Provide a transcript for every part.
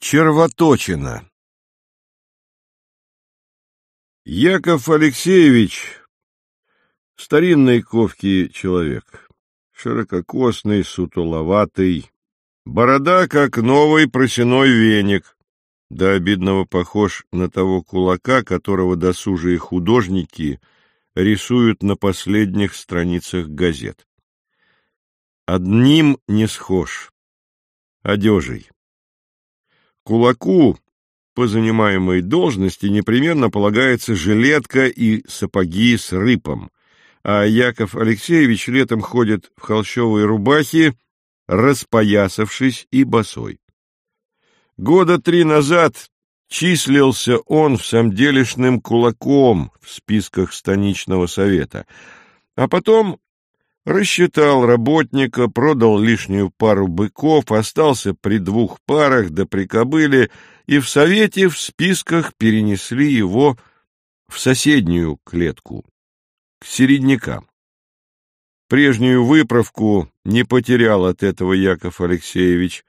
Червоточина Яков Алексеевич — старинной ковки человек, ширококосный, сутуловатый, борода, как новый просеной веник, до обидного похож на того кулака, которого досужие художники рисуют на последних страницах газет. Одним не схож — одежей. Кулаку по занимаемой должности непременно полагается жилетка и сапоги с рыпом, а Яков Алексеевич летом ходит в холщовой рубахе, распоясавшись и босой. Года три назад числился он в самделишным кулаком в списках станичного совета, а потом Рассчитал работника, продал лишнюю пару быков, остался при двух парах да при кобыле, и в совете в списках перенесли его в соседнюю клетку, к середнякам. Прежнюю выправку не потерял от этого Яков Алексеевич,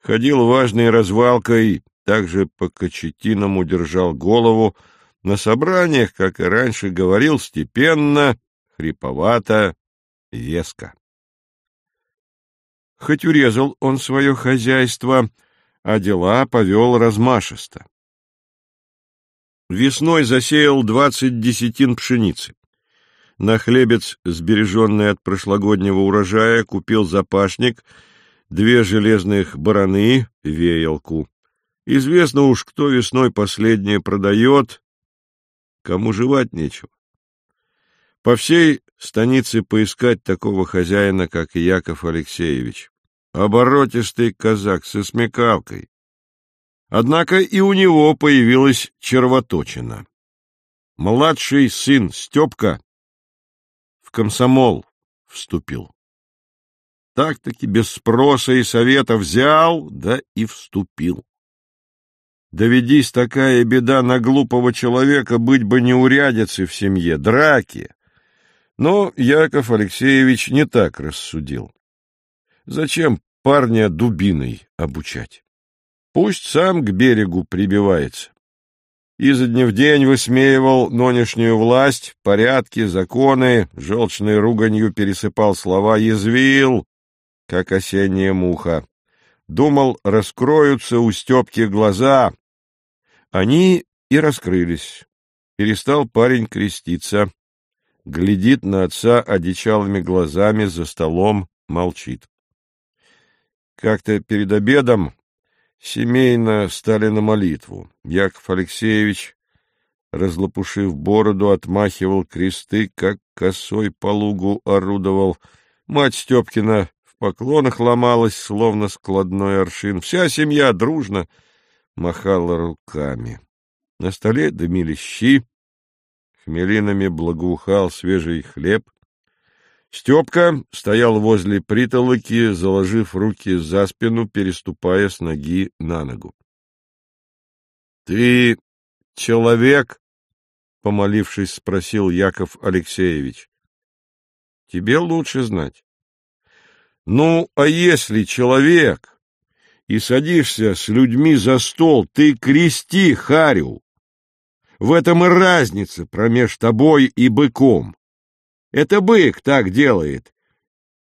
ходил важной развалкой, также по кочетиному держал голову, на собраниях, как и раньше, говорил степенно, хриповато, веско. Хоть урезал он свое хозяйство, а дела повел размашисто. Весной засеял двадцать десятин пшеницы. На хлебец, сбереженный от прошлогоднего урожая, купил запашник, две железных бараны, веялку. Известно уж, кто весной последнее продает, кому жевать нечего. По всей станице поискать такого хозяина, как Яков Алексеевич. Оборотистый казак со смекалкой. Однако и у него появилась червоточина. Младший сын Степка в комсомол вступил. Так-таки без спроса и совета взял, да и вступил. Доведись такая беда на глупого человека, быть бы неурядицы в семье, драки, но Яков Алексеевич не так рассудил. Зачем парня дубиной обучать? Пусть сам к берегу прибивается. Изо дня в день высмеивал нынешнюю власть, порядки, законы, желчной руганью пересыпал слова, язвил, как осенняя муха. Думал, раскроются у Степки глаза. Они и раскрылись. Перестал парень креститься глядит на отца одичалыми глазами за столом, молчит. Как-то перед обедом семейно стали на молитву. Яков Алексеевич, разлопушив бороду, отмахивал кресты, как косой по лугу орудовал. Мать Степкина в поклонах ломалась, словно складной аршин. Вся семья дружно махала руками. На столе дымились щи, хмелинами благоухал свежий хлеб. Степка стоял возле притолоки, заложив руки за спину, переступая с ноги на ногу. — Ты человек? — помолившись, спросил Яков Алексеевич. — Тебе лучше знать. — Ну, а если человек, и садишься с людьми за стол, ты крести харю, в этом и разница промеж тобой и быком. Это бык так делает.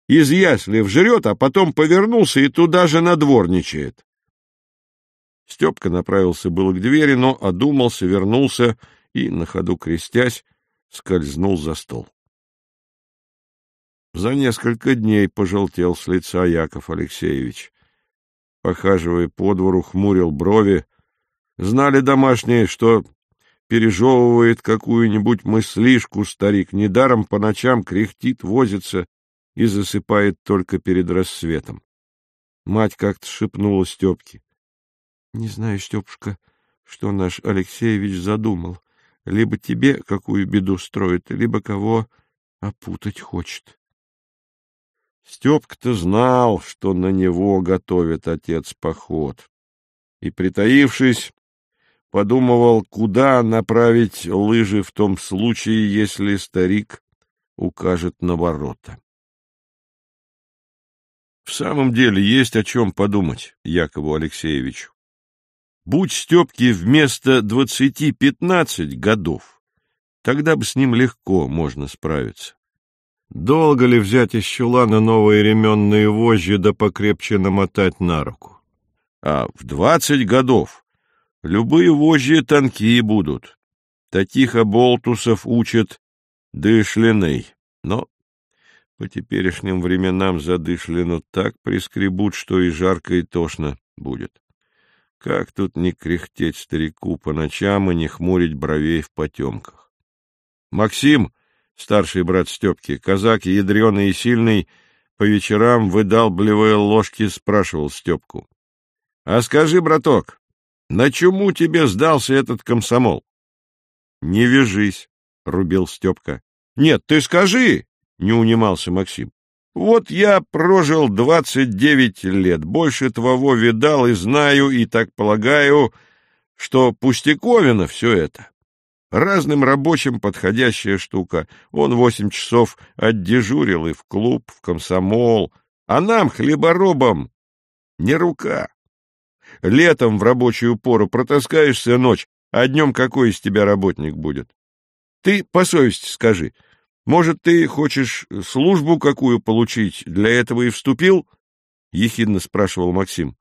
Из яслев жрет, а потом повернулся и туда же надворничает. Степка направился было к двери, но одумался, вернулся и, на ходу крестясь, скользнул за стол. За несколько дней пожелтел с лица Яков Алексеевич. Похаживая по двору, хмурил брови. Знали домашние, что пережевывает какую-нибудь мыслишку старик, недаром по ночам кряхтит, возится и засыпает только перед рассветом. Мать как-то шепнула Степке. — Не знаю, Степушка, что наш Алексеевич задумал. Либо тебе какую беду строит, либо кого опутать хочет. Степка-то знал, что на него готовит отец поход, и, притаившись, подумывал, куда направить лыжи в том случае, если старик укажет на ворота. В самом деле есть о чем подумать Якову Алексеевичу. Будь Степке вместо двадцати пятнадцать годов, тогда бы с ним легко можно справиться. Долго ли взять из чулана новые ременные вожжи да покрепче намотать на руку? А в двадцать годов любые вожжи тонкие будут. Таких оболтусов учат дышленой, но по теперешним временам задышлину так прискребут, что и жарко, и тошно будет. Как тут не кряхтеть старику по ночам и не хмурить бровей в потемках? Максим, старший брат Степки, казак ядреный и сильный, по вечерам, выдалбливая ложки, спрашивал Степку. — А скажи, браток, на чему тебе сдался этот комсомол? — Не вяжись, — рубил Степка. — Нет, ты скажи, — не унимался Максим. Вот я прожил двадцать девять лет, больше твоего видал и знаю, и так полагаю, что пустяковина все это. Разным рабочим подходящая штука. Он восемь часов отдежурил и в клуб, в комсомол, а нам, хлеборобам, не рука. Летом в рабочую пору протаскаешься ночь, а днем какой из тебя работник будет? Ты по совести скажи — может, ты хочешь службу какую получить, для этого и вступил? — ехидно спрашивал Максим.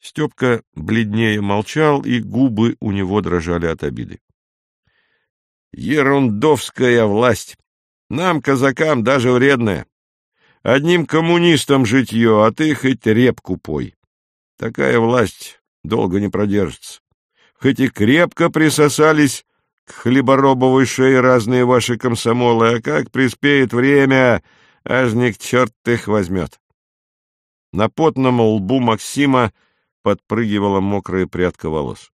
Степка бледнее молчал, и губы у него дрожали от обиды. — Ерундовская власть! Нам, казакам, даже вредная. Одним коммунистам житье, а ты хоть репку пой. Такая власть долго не продержится. Хоть и крепко присосались к хлеборобовой шее разные ваши комсомолы, а как приспеет время, аж не к черт их возьмет. На потном лбу Максима подпрыгивала мокрая прядка волос.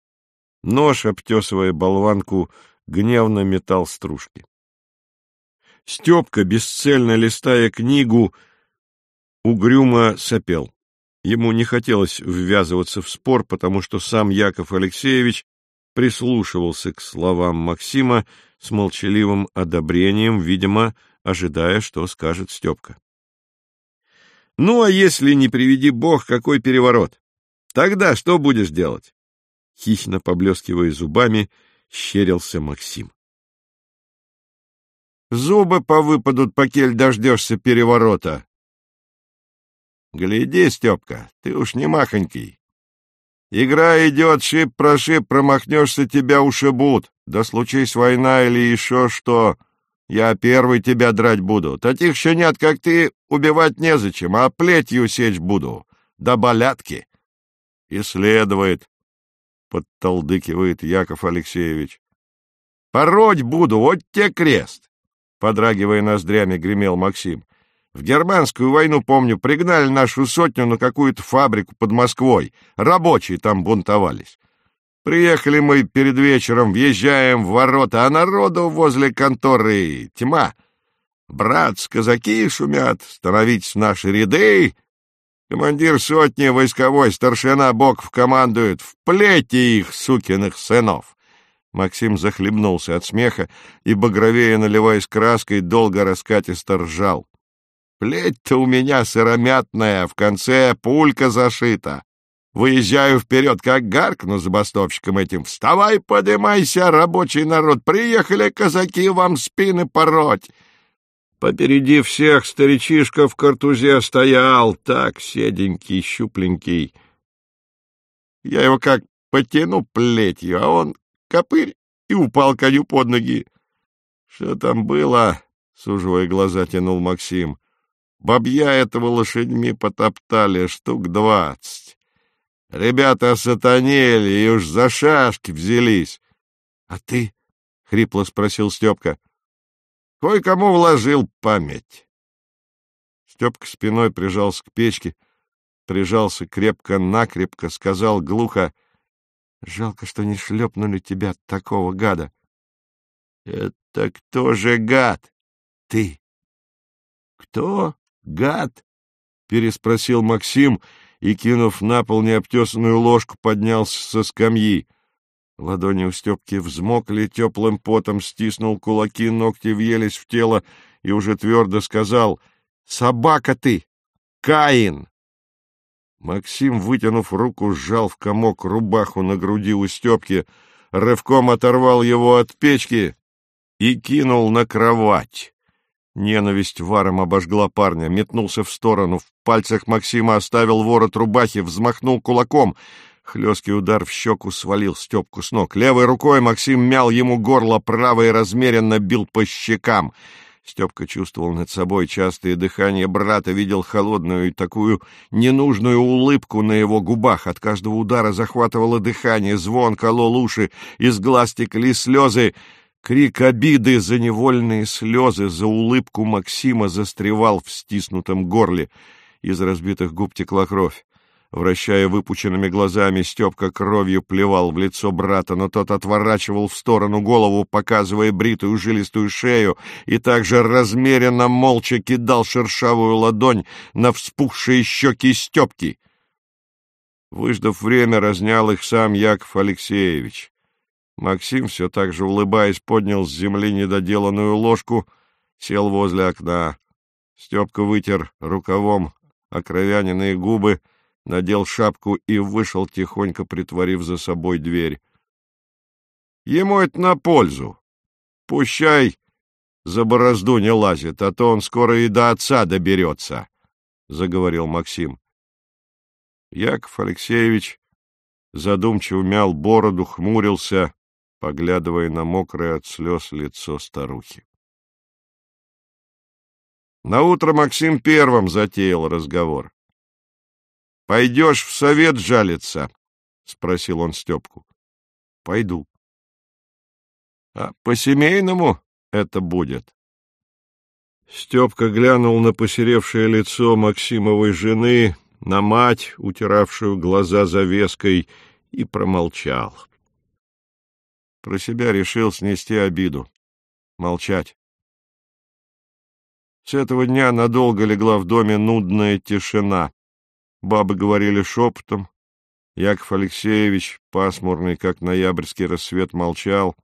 Нож, обтесывая болванку, гневно метал стружки. Степка, бесцельно листая книгу, угрюмо сопел. Ему не хотелось ввязываться в спор, потому что сам Яков Алексеевич прислушивался к словам Максима с молчаливым одобрением, видимо, ожидая, что скажет Степка. «Ну, а если не приведи бог, какой переворот? Тогда что будешь делать?» Хищно поблескивая зубами, щерился Максим. «Зубы повыпадут, покель дождешься переворота!» «Гляди, Степка, ты уж не махонький. Игра идет, шип-прошип, промахнешься, тебя ушибут. Да случись война или еще что, я первый тебя драть буду. Таких щенят, как ты, убивать незачем, а плетью сечь буду. Да болятки. Исследует, подтолдыкивает Яков Алексеевич. Пороть буду, вот те крест. Подрагивая ноздрями, гремел Максим. В германскую войну, помню, пригнали нашу сотню на какую-то фабрику под Москвой. Рабочие там бунтовались. Приехали мы перед вечером, въезжаем в ворота, а народу возле конторы тьма. Брат, казаки шумят, становитесь в наши ряды. Командир сотни войсковой, старшина Боков командует. Вплейте их, сукиных сынов. Максим захлебнулся от смеха и, багровее наливаясь краской, долго раскатисто ржал. Плеть-то у меня сыромятная, в конце пулька зашита. Выезжаю вперед, как гаркну забастовщиком этим. Вставай, подымайся, рабочий народ, приехали казаки вам спины пороть. Попереди всех старичишка в картузе стоял, так седенький, щупленький. Я его как потяну плетью, а он копырь и упал коню под ноги. Что там было? — суживая глаза, тянул Максим. Бабья этого лошадьми потоптали штук двадцать. Ребята сатанели и уж за шашки взялись. — А ты? — хрипло спросил Степка. — Кое-кому вложил память. Степка спиной прижался к печке, прижался крепко-накрепко, сказал глухо, — Жалко, что не шлепнули тебя, такого гада. — Это кто же гад? — Ты. — Кто? «Гад!» — переспросил Максим и, кинув на пол необтесанную ложку, поднялся со скамьи. Ладони у Степки взмокли теплым потом, стиснул кулаки, ногти въелись в тело и уже твердо сказал «Собака ты! Каин!» Максим, вытянув руку, сжал в комок рубаху на груди у Степки, рывком оторвал его от печки и кинул на кровать. Ненависть варом обожгла парня, метнулся в сторону, в пальцах Максима оставил ворот рубахи, взмахнул кулаком. Хлесткий удар в щеку свалил Степку с ног. Левой рукой Максим мял ему горло, правой размеренно бил по щекам. Степка чувствовал над собой частое дыхание брата, видел холодную и такую ненужную улыбку на его губах. От каждого удара захватывало дыхание, звон колол уши, из глаз текли слезы. Крик обиды за невольные слезы, за улыбку Максима застревал в стиснутом горле. Из разбитых губ текла кровь. Вращая выпученными глазами, Степка кровью плевал в лицо брата, но тот отворачивал в сторону голову, показывая бритую жилистую шею, и также размеренно молча кидал шершавую ладонь на вспухшие щеки Степки. Выждав время, разнял их сам Яков Алексеевич. Максим, все так же улыбаясь, поднял с земли недоделанную ложку, сел возле окна. Степка вытер рукавом окровяненные губы, надел шапку и вышел, тихонько притворив за собой дверь. Ему это на пользу. Пущай за борозду не лазит, а то он скоро и до отца доберется, — заговорил Максим. Яков Алексеевич задумчиво мял бороду, хмурился, поглядывая на мокрое от слез лицо старухи. Наутро Максим первым затеял разговор. — Пойдешь в совет жалиться? — спросил он Степку. — Пойду. — А по-семейному это будет? Степка глянул на посеревшее лицо Максимовой жены, на мать, утиравшую глаза завеской, и промолчал. Про себя решил снести обиду. Молчать. С этого дня надолго легла в доме нудная тишина. Бабы говорили шепотом. Яков Алексеевич, пасмурный, как ноябрьский рассвет, молчал.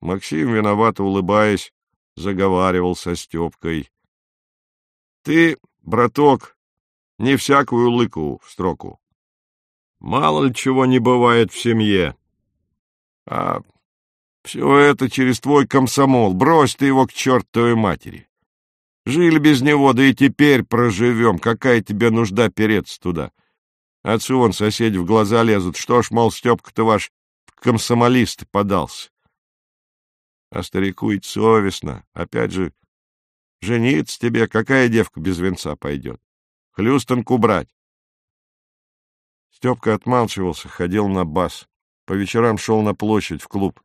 Максим, виновато улыбаясь, заговаривал со Степкой. — Ты, браток, не всякую лыку в строку. Мало ли чего не бывает в семье. А все это через твой комсомол. Брось ты его к чертовой матери. Жили без него, да и теперь проживем. Какая тебе нужда переться туда? Отцу вон соседи в глаза лезут. Что ж, мол, Степка-то ваш комсомолист подался. А старику и совестно. Опять же, жениться тебе, какая девка без венца пойдет? Хлюстанку брать. Степка отмалчивался, ходил на бас. По вечерам шел на площадь, в клуб.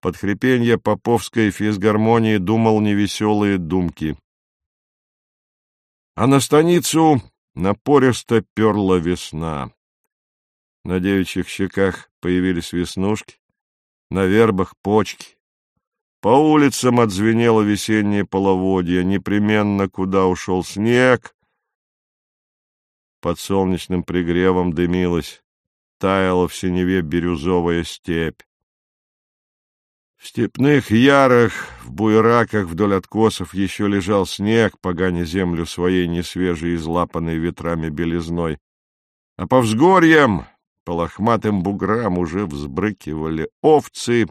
Под хрипенье поповской физгармонии думал невеселые думки. А на станицу напористо перла весна. На девичьих щеках появились веснушки, на вербах почки. По улицам отзвенело весеннее половодье, непременно куда ушел снег. Под солнечным пригревом дымилась, таяла в синеве бирюзовая степь. В степных ярах, в буераках вдоль откосов еще лежал снег, поганя землю своей несвежей, излапанной ветрами белизной. А по взгорьям, по лохматым буграм уже взбрыкивали овцы,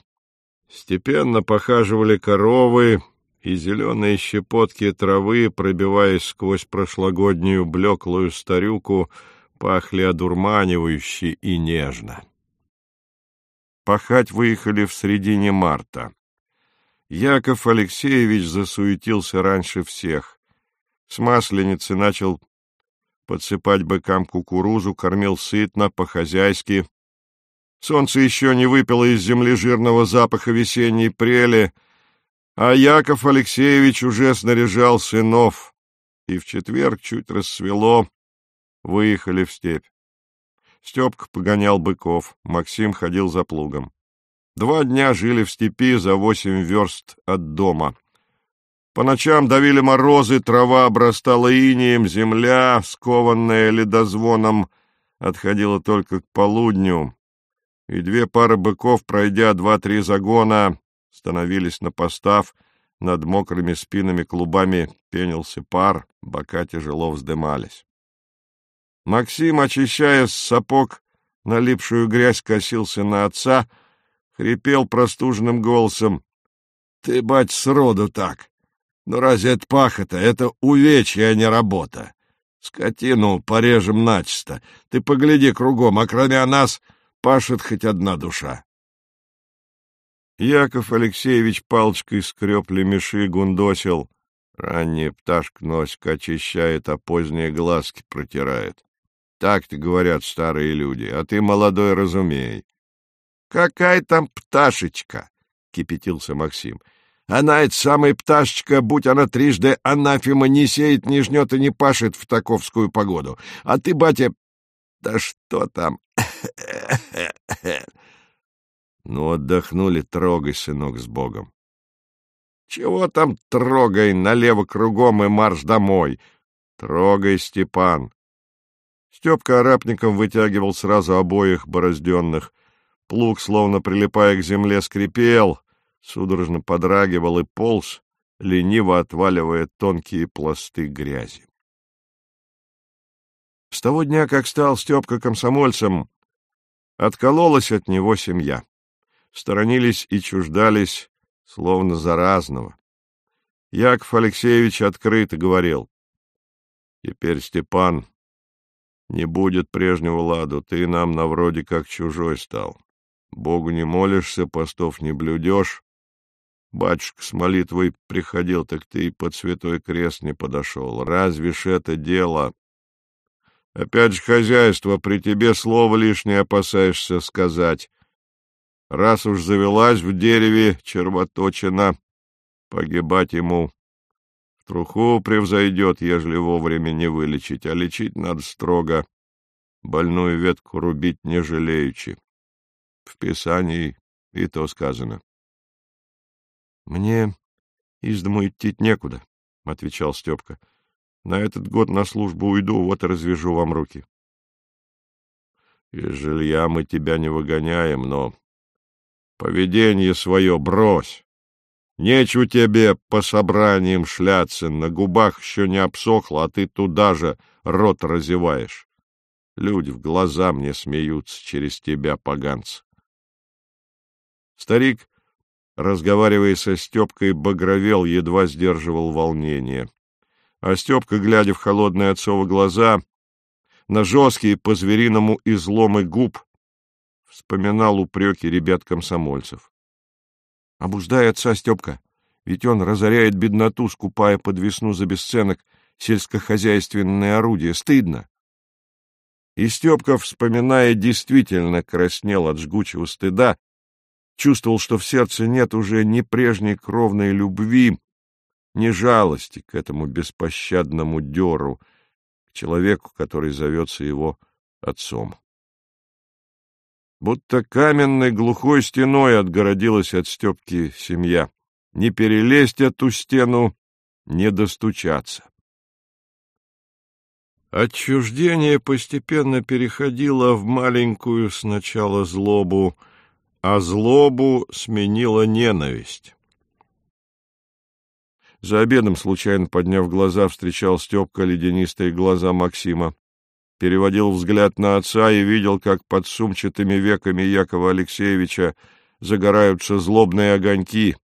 степенно похаживали коровы, и зеленые щепотки травы, пробиваясь сквозь прошлогоднюю блеклую старюку, пахли одурманивающе и нежно. Пахать выехали в середине марта. Яков Алексеевич засуетился раньше всех. С масленицы начал подсыпать быкам кукурузу, кормил сытно, по-хозяйски. Солнце еще не выпило из земли жирного запаха весенней прели, а Яков Алексеевич уже снаряжал сынов, и в четверг чуть рассвело, выехали в степь. Степка погонял быков, Максим ходил за плугом. Два дня жили в степи за восемь верст от дома. По ночам давили морозы, трава обрастала инием, земля, скованная ледозвоном, отходила только к полудню, и две пары быков, пройдя два-три загона, становились на постав, над мокрыми спинами клубами пенился пар, бока тяжело вздымались. Максим, очищая с сапог налипшую грязь, косился на отца, хрипел простуженным голосом. — Ты, бать, сроду так! Ну разве это пахота? Это увечье, а не работа. Скотину порежем начисто. Ты погляди кругом, а кроме нас пашет хоть одна душа. Яков Алексеевич палочкой скреб лемеши, гундосил. Ранняя пташка носик очищает, а поздние глазки протирает. Так-то говорят старые люди, а ты, молодой, разумей. — Какая там пташечка? — кипятился Максим. — Она, эта самая пташечка, будь она трижды анафема, не сеет, не жнет и не пашет в таковскую погоду. А ты, батя... Да что там? Ну, отдохнули, трогай, сынок, с Богом. Чего там трогай, налево кругом и марш домой? Трогай, Степан. Степка арапником вытягивал сразу обоих борозденных. Плуг, словно прилипая к земле, скрипел, судорожно подрагивал и полз, лениво отваливая тонкие пласты грязи. С того дня, как стал Степка комсомольцем, откололась от него семья сторонились и чуждались, словно заразного. Яков Алексеевич открыто говорил. «Теперь, Степан, не будет прежнего ладу, ты нам на вроде как чужой стал. Богу не молишься, постов не блюдешь. Батюшка с молитвой приходил, так ты и под святой крест не подошел. Разве ж это дело? Опять же хозяйство, при тебе слово лишнее опасаешься сказать. Раз уж завелась в дереве червоточина, погибать ему труху превзойдет, ежели вовремя не вылечить, а лечить надо строго, больную ветку рубить не жалеючи. В Писании и то сказано. — Мне из дому идти некуда, — отвечал Степка. — На этот год на службу уйду, вот и развяжу вам руки. — Из жилья мы тебя не выгоняем, но Поведение свое брось. Нечего тебе по собраниям шляться, на губах еще не обсохло, а ты туда же рот разеваешь. Люди в глаза мне смеются через тебя, поганцы. Старик, разговаривая со Степкой, багровел, едва сдерживал волнение. А Степка, глядя в холодные отцовы глаза, на жесткие по-звериному изломы губ, вспоминал упреки ребят-комсомольцев. Обуздай отца, Степка, ведь он разоряет бедноту, скупая под весну за бесценок сельскохозяйственное орудие. Стыдно. И Степка, вспоминая, действительно краснел от жгучего стыда, чувствовал, что в сердце нет уже ни прежней кровной любви, ни жалости к этому беспощадному деру, к человеку, который зовется его отцом будто каменной глухой стеной отгородилась от Степки семья. Не перелезть эту стену, не достучаться. Отчуждение постепенно переходило в маленькую сначала злобу, а злобу сменила ненависть. За обедом, случайно подняв глаза, встречал Степка ледянистые глаза Максима переводил взгляд на отца и видел, как под сумчатыми веками Якова Алексеевича загораются злобные огоньки.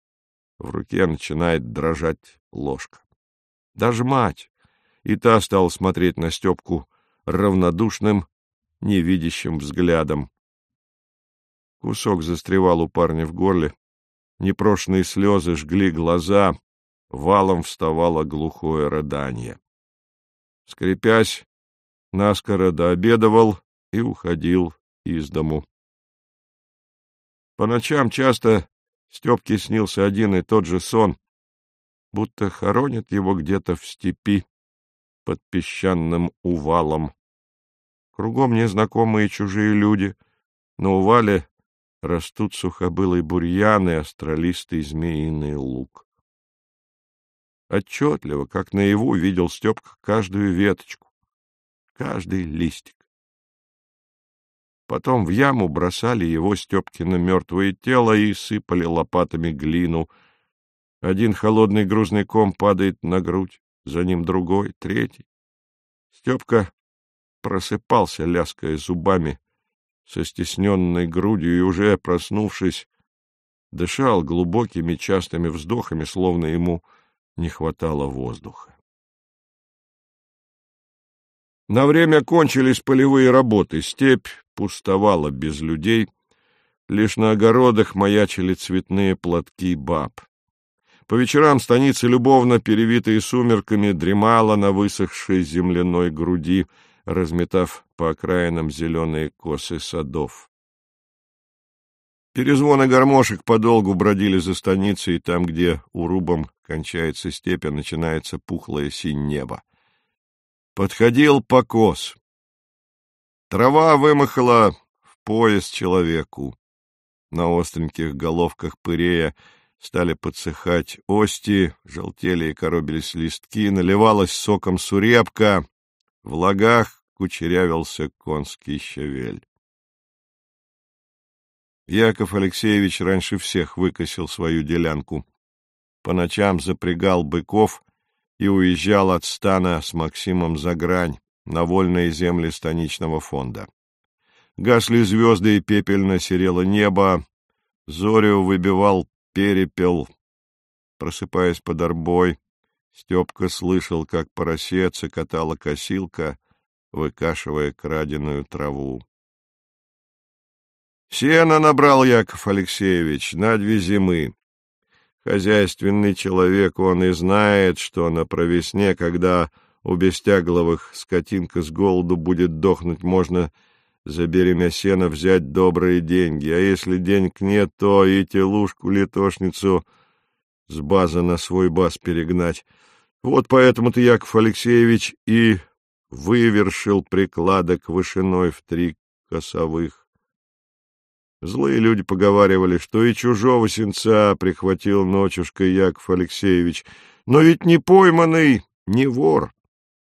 В руке начинает дрожать ложка. Даже мать, и та стала смотреть на Степку равнодушным, невидящим взглядом. Кусок застревал у парня в горле, непрошенные слезы жгли глаза, валом вставало глухое рыдание. Скрипясь, наскоро дообедывал и уходил из дому. По ночам часто Степке снился один и тот же сон, будто хоронят его где-то в степи под песчаным увалом. Кругом незнакомые чужие люди, на увале растут сухобылый бурьян и остролистый змеиный лук. Отчетливо, как наяву, видел Степка каждую веточку, каждый листик. Потом в яму бросали его Степкино мертвое тело и сыпали лопатами глину. Один холодный грузный ком падает на грудь, за ним другой, третий. Степка просыпался, ляская зубами, со стесненной грудью, и уже, проснувшись, дышал глубокими частыми вздохами, словно ему не хватало воздуха. На время кончились полевые работы, степь пустовала без людей, лишь на огородах маячили цветные платки баб. По вечерам станица любовно, перевитая сумерками, дремала на высохшей земляной груди, разметав по окраинам зеленые косы садов. Перезвоны гармошек подолгу бродили за станицей, там, где урубом кончается степь, а начинается пухлое синь небо. Подходил покос. Трава вымахала в пояс человеку. На остреньких головках пырея стали подсыхать ости, желтели и коробились листки, наливалась соком сурепка, в лагах кучерявился конский щавель. Яков Алексеевич раньше всех выкосил свою делянку. По ночам запрягал быков и уезжал от стана с Максимом за грань, на вольные земли станичного фонда. Гасли звезды и пепельно серело небо, зорю выбивал перепел. Просыпаясь под арбой, Степка слышал, как поросеца катала косилка, выкашивая краденую траву. Сено набрал Яков Алексеевич на две зимы. Хозяйственный человек, он и знает, что на провесне, когда у бестягловых скотинка с голоду будет дохнуть, можно за беремя сена взять добрые деньги, а если денег нет, то и телушку-литошницу с база на свой баз перегнать. Вот поэтому-то Яков Алексеевич и вывершил прикладок вышиной в три косовых. Злые люди поговаривали, что и чужого сенца прихватил ночушкой Яков Алексеевич, но ведь не пойманный, не вор.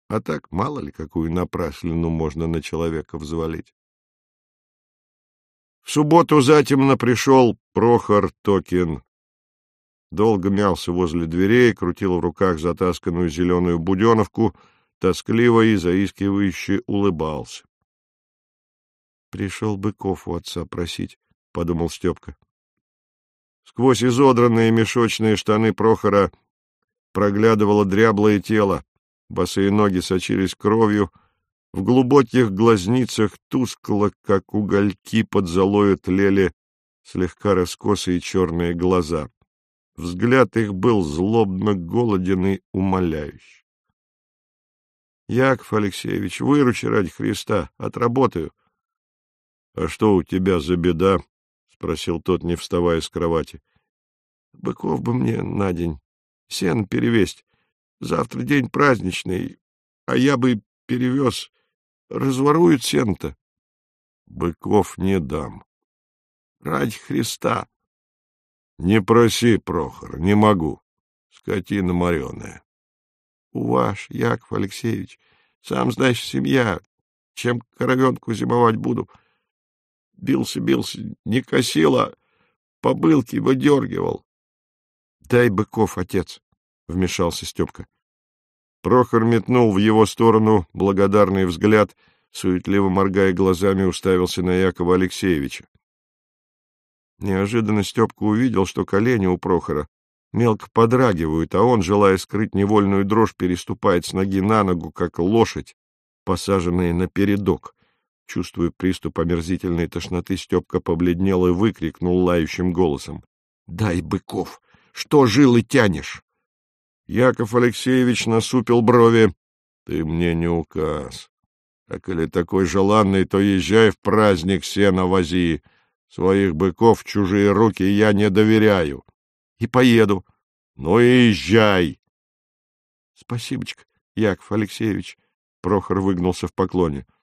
А так мало ли какую напраслину можно на человека взвалить. В субботу затемно пришел Прохор Токин. Долго мялся возле дверей, крутил в руках затасканную зеленую буденовку, тоскливо и заискивающе улыбался. Пришел Быков у отца просить, — подумал Степка. Сквозь изодранные мешочные штаны Прохора проглядывало дряблое тело, босые ноги сочились кровью, в глубоких глазницах тускло, как угольки под золою тлели слегка раскосые черные глаза. Взгляд их был злобно голоден и умоляющий. — Яков Алексеевич, выручи ради Христа, отработаю. — А что у тебя за беда? — спросил тот, не вставая с кровати. — Быков бы мне на день. Сен перевесть. Завтра день праздничный, а я бы перевез. Разворуют сен-то. — Быков не дам. — Ради Христа. — Не проси, Прохор, не могу. Скотина мореная. — У ваш, Яков Алексеевич, сам знаешь, семья. Чем коровенку зимовать буду? — Бился, бился, не косило, побылки выдергивал. — Дай быков, отец, — вмешался Степка. Прохор метнул в его сторону благодарный взгляд, суетливо моргая глазами, уставился на Якова Алексеевича. Неожиданно Степка увидел, что колени у Прохора мелко подрагивают, а он, желая скрыть невольную дрожь, переступает с ноги на ногу, как лошадь, посаженная на передок. Чувствуя приступ омерзительной тошноты, Степка побледнел и выкрикнул лающим голосом. — Дай, быков! Что жил и тянешь? Яков Алексеевич насупил брови. — Ты мне не указ. А коли такой желанный, то езжай в праздник сена вози. Своих быков в чужие руки я не доверяю. И поеду. Ну и езжай. — Спасибочка, Яков Алексеевич. Прохор выгнулся в поклоне. ——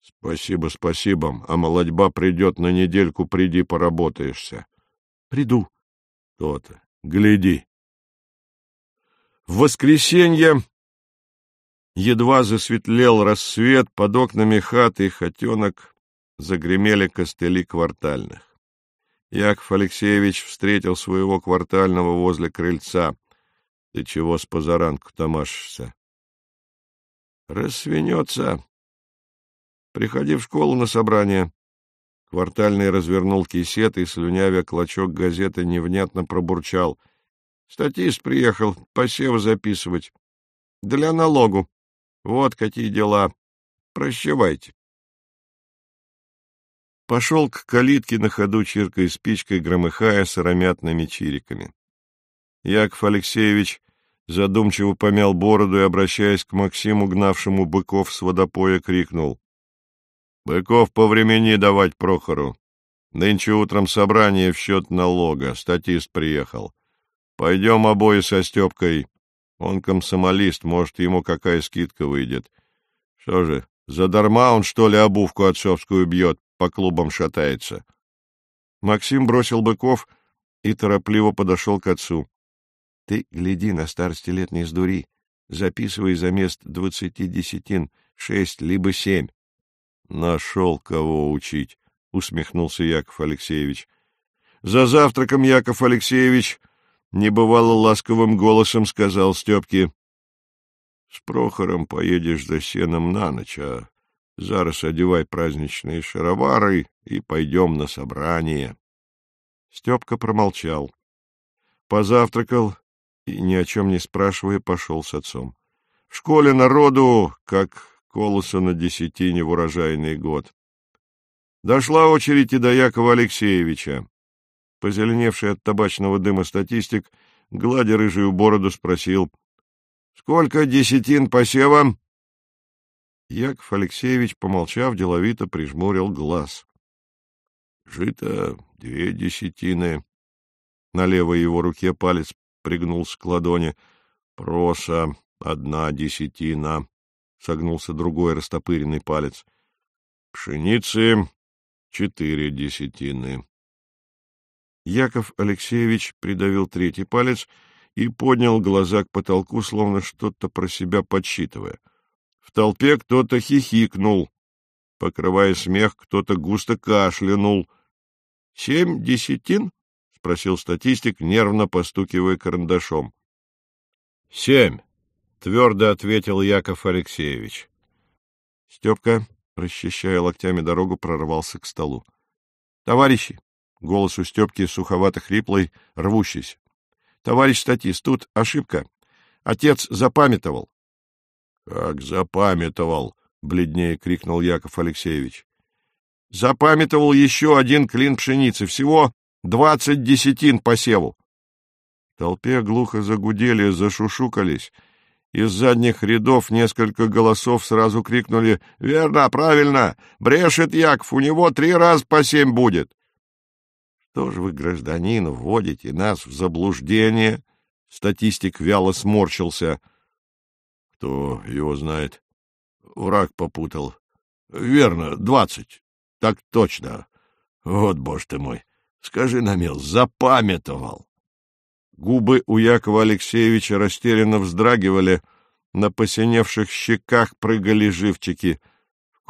Спасибо, спасибо. А молодьба придет на недельку, приди поработаешься. — Приду. То — То-то. Гляди. В воскресенье едва засветлел рассвет, под окнами хаты и хотенок загремели костыли квартальных. Яков Алексеевич встретил своего квартального возле крыльца. — Ты чего с позаранку томашешься? — Рассвенется, Приходи в школу на собрание. Квартальный развернул кисет и, слюнявя клочок газеты, невнятно пробурчал. Статист приехал посевы записывать. Для налогу. Вот какие дела. Прощавайте. Пошел к калитке на ходу, чиркой спичкой, громыхая сыромятными чириками. Яков Алексеевич задумчиво помял бороду и, обращаясь к Максиму, гнавшему быков с водопоя, крикнул. — Быков по времени давать Прохору. Нынче утром собрание в счет налога, статист приехал. Пойдем обои со Степкой. Он комсомолист, может, ему какая скидка выйдет. Что же, задарма он, что ли, обувку отцовскую бьет, по клубам шатается? Максим бросил быков и торопливо подошел к отцу. — Ты гляди на старости лет не сдури. Записывай за мест двадцати десятин шесть либо семь. — Нашел кого учить, — усмехнулся Яков Алексеевич. За завтраком Яков Алексеевич небывало ласковым голосом сказал Степке, — С Прохором поедешь за сеном на ночь, а зараз одевай праздничные шаровары и пойдем на собрание. Степка промолчал. Позавтракал и, ни о чем не спрашивая, пошел с отцом. В школе народу, как колоса на десятине в урожайный год. Дошла очередь и до Якова Алексеевича. Позеленевший от табачного дыма статистик, гладя рыжую бороду, спросил, — Сколько десятин посева? Яков Алексеевич, помолчав, деловито прижмурил глаз. — Жито две десятины. На левой его руке палец пригнулся к ладони. — Проса одна десятина. Согнулся другой растопыренный палец. — Пшеницы четыре десятины. Яков Алексеевич придавил третий палец и поднял глаза к потолку, словно что-то про себя подсчитывая. В толпе кто-то хихикнул. Покрывая смех, кто-то густо кашлянул. — Семь десятин? — спросил статистик, нервно постукивая карандашом. — Семь, — твердо ответил Яков Алексеевич. Степка, расчищая локтями дорогу, прорвался к столу. — Товарищи, Голос у Степки суховато-хриплый, рвущийся. — Товарищ статист, тут ошибка. Отец запамятовал. — Как запамятовал? — бледнее крикнул Яков Алексеевич. — Запамятовал еще один клин пшеницы. Всего двадцать десятин по севу. В толпе глухо загудели, зашушукались. Из задних рядов несколько голосов сразу крикнули «Верно, правильно! Брешет Яков, у него три раза по семь будет!» Что же вы, гражданин, вводите нас в заблуждение? Статистик вяло сморщился. Кто его знает? Враг попутал. Верно, двадцать. Так точно. Вот, боже ты мой, скажи на мил, запамятовал. Губы у Якова Алексеевича растерянно вздрагивали, на посиневших щеках прыгали живчики —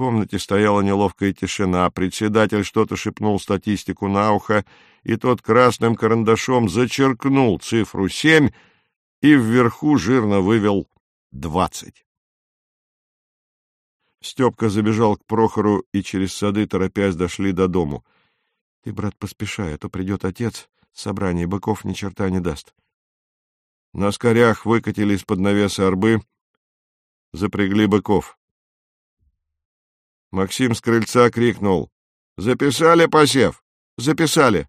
комнате стояла неловкая тишина. Председатель что-то шепнул статистику на ухо, и тот красным карандашом зачеркнул цифру семь и вверху жирно вывел двадцать. Степка забежал к Прохору и через сады, торопясь, дошли до дому. — Ты, брат, поспешай, а то придет отец, собрание быков ни черта не даст. На скорях выкатили из-под навеса арбы, запрягли быков. Максим с крыльца крикнул. «Записали посев?» «Записали».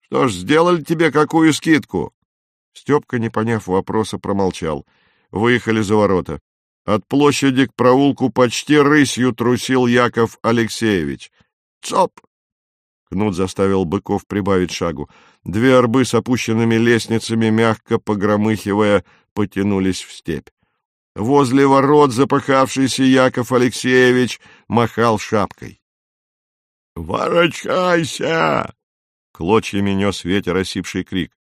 «Что ж, сделали тебе какую скидку?» Степка, не поняв вопроса, промолчал. Выехали за ворота. От площади к проулку почти рысью трусил Яков Алексеевич. «Цоп!» Кнут заставил быков прибавить шагу. Две арбы с опущенными лестницами, мягко погромыхивая, потянулись в степь. Возле ворот запахавшийся Яков Алексеевич махал шапкой. «Ворочайся!» — клочьями нес ветер осипший крик.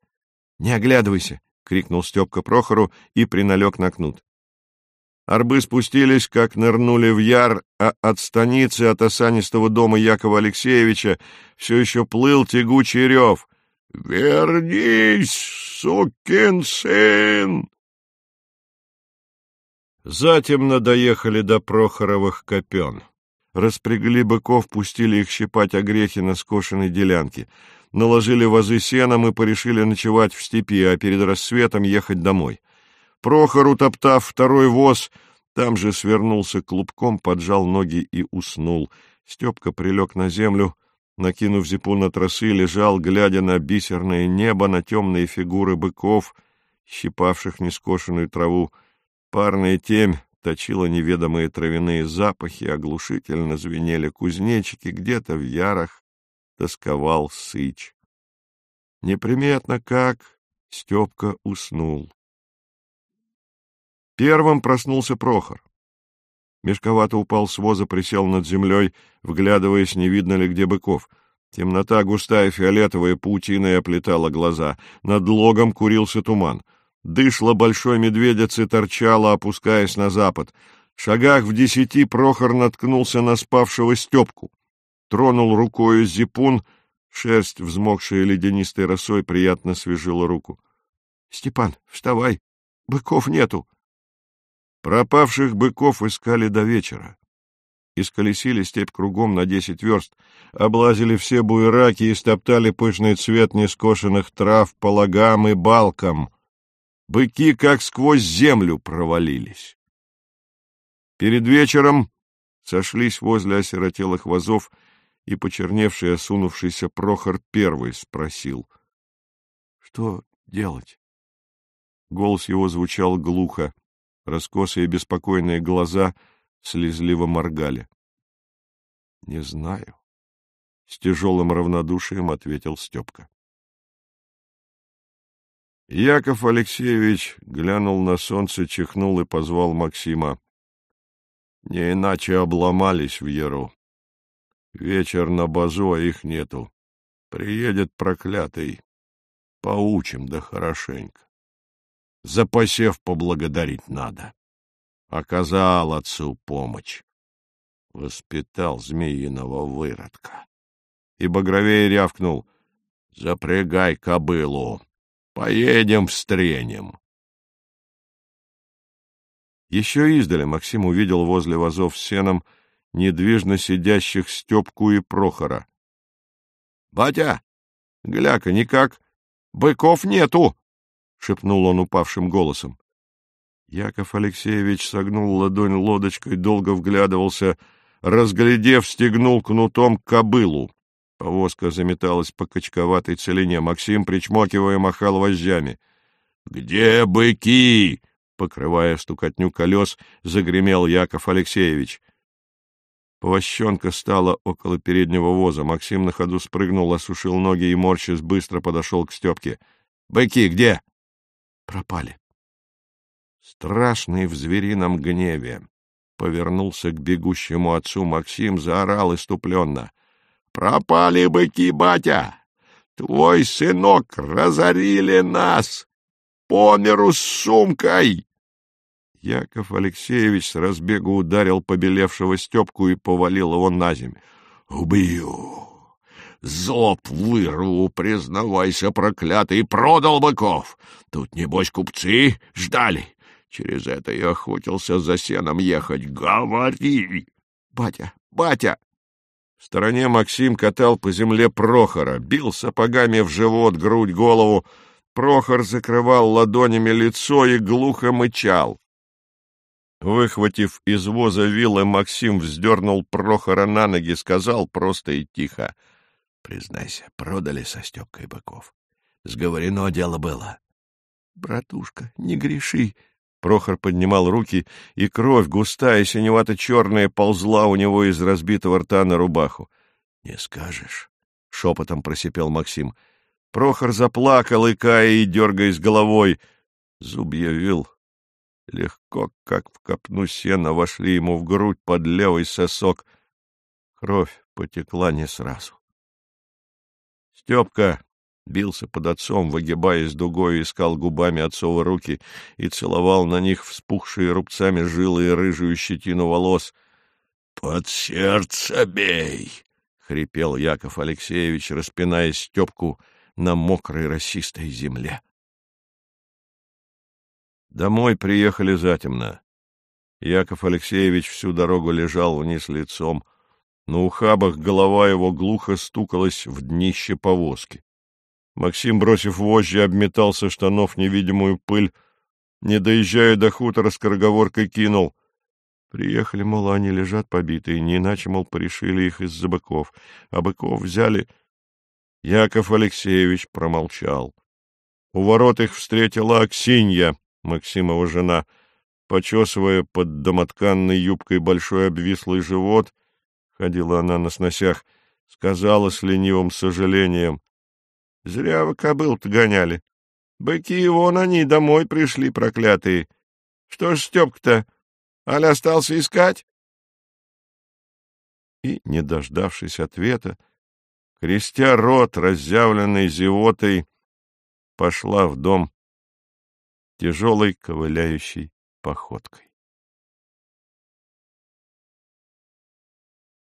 «Не оглядывайся!» — крикнул Степка Прохору и приналег на кнут. Арбы спустились, как нырнули в яр, а от станицы, от осанистого дома Якова Алексеевича все еще плыл тягучий рев. «Вернись, сукин сын!» Затем надоехали до Прохоровых копен. распрягли быков, пустили их щипать огрехи на скошенной делянке, наложили вазы сеном и порешили ночевать в степи, а перед рассветом ехать домой. Прохор, утоптав второй воз, там же свернулся клубком, поджал ноги и уснул. Степка прилег на землю, накинув зипу на тросы, лежал, глядя на бисерное небо, на темные фигуры быков, щипавших нескошенную траву. Парная темь точила неведомые травяные запахи, оглушительно звенели кузнечики, где-то в ярах тосковал сыч. Неприметно как Степка уснул. Первым проснулся Прохор. Мешковато упал с воза, присел над землей, вглядываясь, не видно ли где быков. Темнота густая фиолетовая паутиной оплетала глаза. Над логом курился туман. Дышло большой медведицы торчало, опускаясь на запад. В шагах в десяти Прохор наткнулся на спавшего Степку. Тронул рукою зипун, шерсть, взмокшая ледянистой росой, приятно свежила руку. — Степан, вставай, быков нету. Пропавших быков искали до вечера. Исколесили степь кругом на десять верст, облазили все буераки и стоптали пышный цвет нескошенных трав по лагам и балкам. Быки как сквозь землю провалились. Перед вечером сошлись возле осиротелых вазов, и почерневший, осунувшийся Прохор первый спросил. — Что делать? Голос его звучал глухо. Раскосые беспокойные глаза слезливо моргали. — Не знаю. С тяжелым равнодушием ответил Степка. Яков Алексеевич глянул на солнце, чихнул и позвал Максима. Не иначе обломались в Яру. Вечер на базу, а их нету. Приедет проклятый. Поучим да хорошенько. За посев поблагодарить надо. Оказал отцу помощь. Воспитал змеиного выродка. И Багровей рявкнул. Запрягай кобылу. Поедем встренем. Еще издали Максим увидел возле вазов с сеном недвижно сидящих Степку и Прохора. — Батя, гляка, никак, быков нету! — шепнул он упавшим голосом. Яков Алексеевич согнул ладонь лодочкой, долго вглядывался, разглядев, стегнул кнутом кобылу. Повозка заметалась по качковатой целине. Максим, причмокивая, махал вожжами. — Где быки? — покрывая стукотню колес, загремел Яков Алексеевич. Повощенка стала около переднего воза. Максим на ходу спрыгнул, осушил ноги и, морщись, быстро подошел к Степке. — Быки где? Пропали. Страшный в зверином гневе повернулся к бегущему отцу Максим, заорал иступленно. — Пропали быки, батя! Твой сынок разорили нас! По миру с сумкой! Яков Алексеевич с разбегу ударил побелевшего Степку и повалил его на землю. — Убью! Зоб вырву, признавайся, проклятый, продал быков. Тут, небось, купцы ждали. Через это и охотился за сеном ехать. Говори! Батя, батя! В стороне Максим катал по земле Прохора, бил сапогами в живот, грудь, голову. Прохор закрывал ладонями лицо и глухо мычал. Выхватив из воза вилы, Максим вздернул Прохора на ноги, сказал просто и тихо — Признайся, продали со Степкой быков. Сговорено дело было. — Братушка, не греши. Прохор поднимал руки, и кровь, густая, синевато-черная, ползла у него из разбитого рта на рубаху. — Не скажешь, — шепотом просипел Максим. Прохор заплакал, икая и дергаясь головой. Зубья вил. Легко, как в копну сена, вошли ему в грудь под левый сосок. Кровь потекла не сразу. Степка бился под отцом, выгибаясь дугой, искал губами отцова руки и целовал на них вспухшие рубцами жилы и рыжую щетину волос. — Под сердце бей! — хрипел Яков Алексеевич, распиная Степку на мокрой росистой земле. Домой приехали затемно. Яков Алексеевич всю дорогу лежал вниз лицом. На ухабах голова его глухо стукалась в днище повозки. Максим, бросив вожжи, обметал со штанов невидимую пыль, не доезжая до хутора, скороговоркой кинул. Приехали, мол, они лежат побитые, не иначе, мол, порешили их из-за быков. А быков взяли... Яков Алексеевич промолчал. У ворот их встретила Аксинья, Максимова жена, почесывая под домотканной юбкой большой обвислый живот, ходила она на сносях, сказала с ленивым сожалением, — Зря вы кобыл-то гоняли. Быки вон они домой пришли, проклятые. Что ж Степка-то, аль остался искать? И, не дождавшись ответа, крестя рот, разъявленный зевотой, пошла в дом тяжелой ковыляющей походкой.